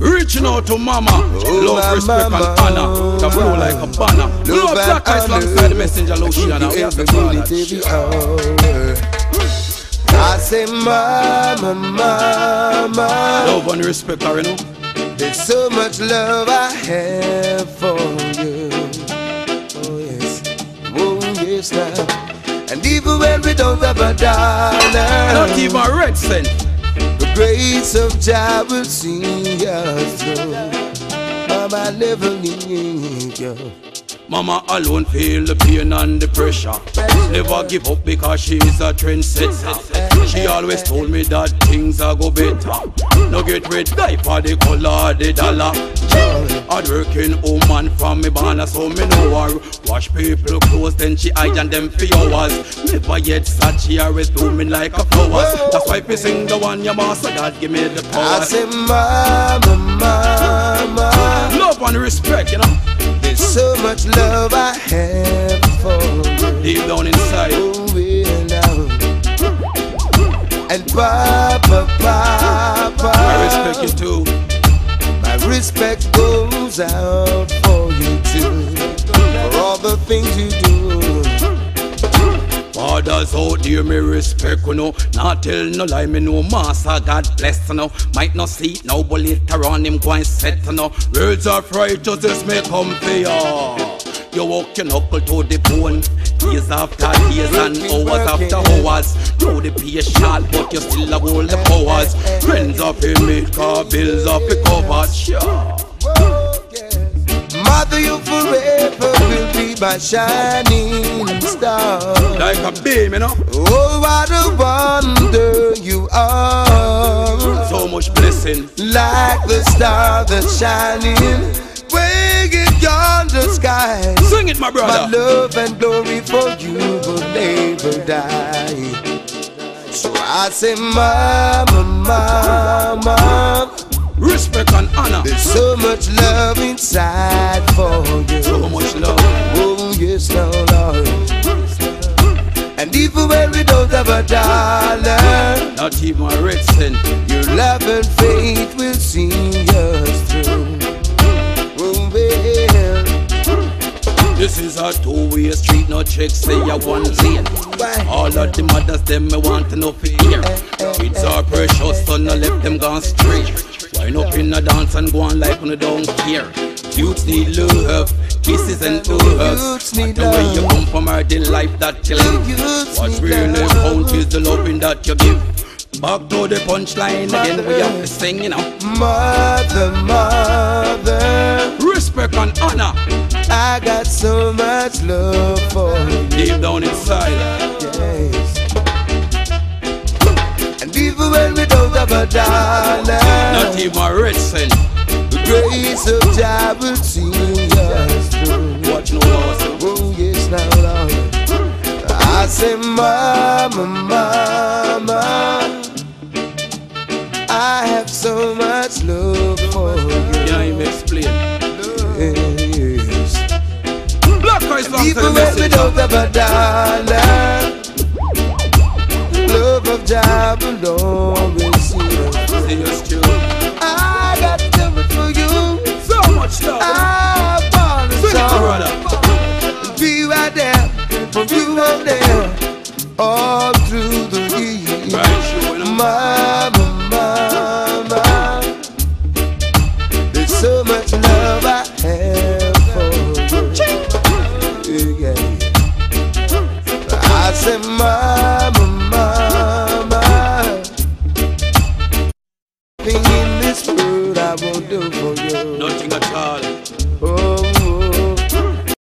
Reaching out to mama, love, my respect, mama. and honor. To flow like a banner. Love Love Black Eyes alongside the messenger Luciano. We have to Every call minute, that every shit. hour. I say, Mama, Mama. Love and respect, her, you know. There's so much love I have for you. Oh yes, oh yes now. And even when we don't have a dollar, Not even a red cent. Grace of Jah will see us through. Mama, I never leave you. Mama alone feel the pain and the pressure. Never give up because she's a trendsetter. She always told me that things are go better. No get red die for the color of the dollar. Hard working woman from me born so me know her. Wash people clothes then she hygiene them for hours. Never yet sat she always blooming like a flowers. That's why we sing the one your master God give me the power. I say, Mama, Mama. Love and respect, you know, so much love I have for you. deep down inside. Oh, well, now. And Papa, Papa, I respect you too. my respect goes out for you too, for all the things you do. Fathers out there, me respect you know. Not tell no lie, me know master God bless you know. Might not see it now, but later on him go and set you know. Words of righteousness may come for you. You walk your knuckle to the bone. Days after days and hours after hours. Know the pay short, but you still a hold the powers. Friends of him make car bills off the covers. Sure. Mother, you forever my shining star. Like a beam, you know. Oh, what a wonder you are. So much blessing. like the star that's shining way in yonder sky. Sing it, my brother. My love and glory for you will never die. So I say, Mama, Mama, Respect and honor. there's so much love don't have a dollar, Not even a red cent. Your love and faith will see us through. Oh, well, This is a two-way street, no check say a one lane. All of the mothers them me want to know for here. Kids are precious, so no let them gone straight. Wind up in a dance and go on like when don't care. Youths need love, kisses and hugs. Youths need the way you come from are the life that you live. What's really love. count is the loving that you give. Back to the punchline again, we have to sing, you know. Mother, mother, Respect and honor I got so much love for you. deep down inside. Yes. And even when we don't have a dollar, Not even a red cent. The grace of Jah will see us through. Watch no loss. Oh yes, now Lord. I say, Mama, Mama, I have so much love for you. Can't even explain. Yes. Black Eyes Long Even Time when I won't do for you. Nothing at all.